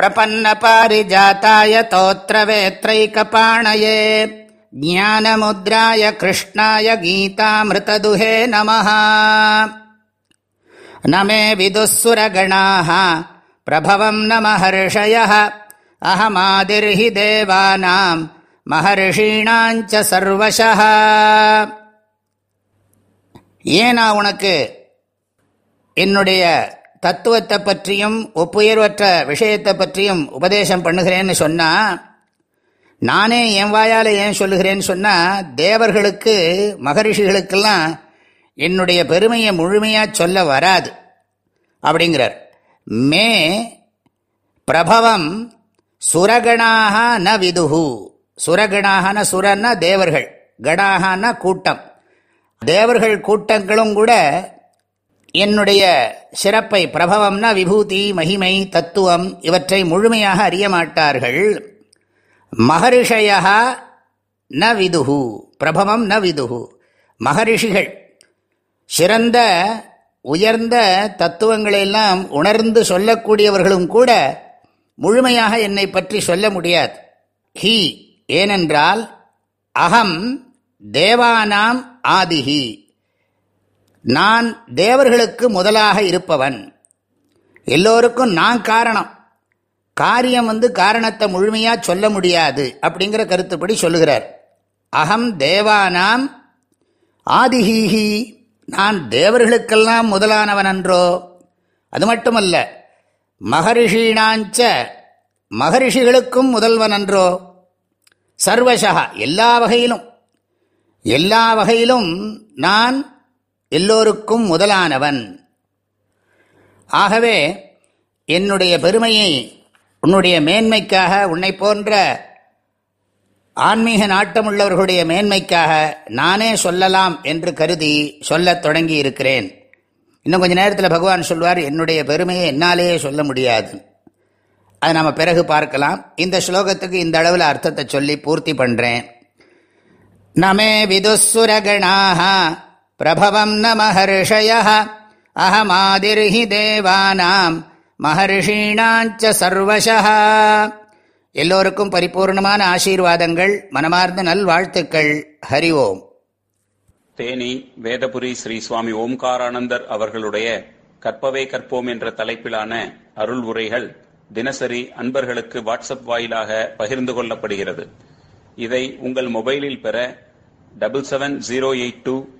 प्रपन्नपारिजाताय तोत्रवेत्रैकपाणये ज्ञानमुद्राय कृष्णाय गीतामृतदुहे नमः न मे विदुःसुरगणाः प्रभवम् न महर्षयः अहमादिर्हि देवानाम् மகர்ஷீணாஞ்ச சர்வசா ஏன் நான் உனக்கு என்னுடைய தத்துவத்தை பற்றியும் ஒப்புயர்வற்ற விஷயத்தை பற்றியும் உபதேசம் பண்ணுகிறேன்னு சொன்னால் நானே என் வாயால் ஏன் சொல்லுகிறேன்னு சொன்னால் தேவர்களுக்கு மகரிஷிகளுக்கெல்லாம் என்னுடைய பெருமையை முழுமையாக சொல்ல வராது. அப்படிங்கிறார். மே பிரபவம் சுரகணாக ந விதுகு சுரகணாகன சுரன்னா தேவர்கள் கணாகனா கூட்டம். தேவர்கள் கூட்டங்களும் கூட என்னுடைய சிறப்பை பிரபவம்னா விபூதி மகிமை தத்துவம் இவற்றை முழுமையாக அறிய மாட்டார்கள். மகரிஷயா ந விதுகு பிரபவம் ந விதுகு மகரிஷிகள் சிறந்த உயர்ந்த தத்துவங்களெல்லாம் உணர்ந்து சொல்லக்கூடியவர்களும் கூட முழுமையாக என்னை பற்றி சொல்ல முடியாது. ஹி ஏனென்றால் அகம் தேவானாம் ஆதிஹி. நான் தேவர்களுக்கு முதலாக இருப்பவன். எல்லோருக்கும் நான் காரணம். காரியம் வந்து காரணத்தை முழுமையாக சொல்ல முடியாது அப்படிங்கிற கருத்துப்படி சொல்லுகிறார். அகம் தேவானாம் ஆதிஹீஹி நான் தேவர்களுக்கெல்லாம் முதலானவன் அன்றோ? அது மட்டுமல்ல மகரிஷீனாஞ்ச மகரிஷிகளுக்கும் முதல்வன் அன்றோ? சர்வசகா எல்லா வகையிலும். எல்லா வகையிலும் நான் எல்லோருக்கும் முதலானவன். ஆகவே என்னுடைய பெருமையை உன்னுடைய மேன்மைக்காக உன்னை போன்ற ஆன்மீக நாட்டமுள்ளவர்களுடைய மேன்மைக்காக நானே சொல்லலாம் என்று கருதி சொல்லத் தொடங்கி இருக்கிறேன் இன்னும் கொஞ்ச நேரத்தில் பகவான் சொல்வார் என்னுடைய பெருமையை என்னாலேயே சொல்ல முடியாது. அதை நம்ம பிறகு பார்க்கலாம். இந்த ஸ்லோகத்துக்கு இந்த அளவில் அர்த்தத்தை சொல்லி பூர்த்தி பண்ணுறேன் நமே விதுசுரகணாக பிரபவம் ந மகர்ஷய அகமாதிர்ஹி தேவானாம் மகர்ஷீணாஞ்ச சர்வசா எல்லோருக்கும் பரிபூர்ணமான ஆசீர்வாதங்கள் மனமார்ந்த நல்வாழ்த்துக்கள். ஹரி ஓம். தேனி வேதபுரி ஸ்ரீ சுவாமி ஓம்காரானந்தர் அவர்களுடைய கற்பவே கற்போம் என்ற தலைப்பிலான அருள் உரைகள் தினசரி அன்பர்களுக்கு வாட்ஸ்அப் வாயிலாக பகிர்ந்து கொள்ளப்படுகிறது. இதை உங்கள் மொபைலில் பெற double seven zero eight two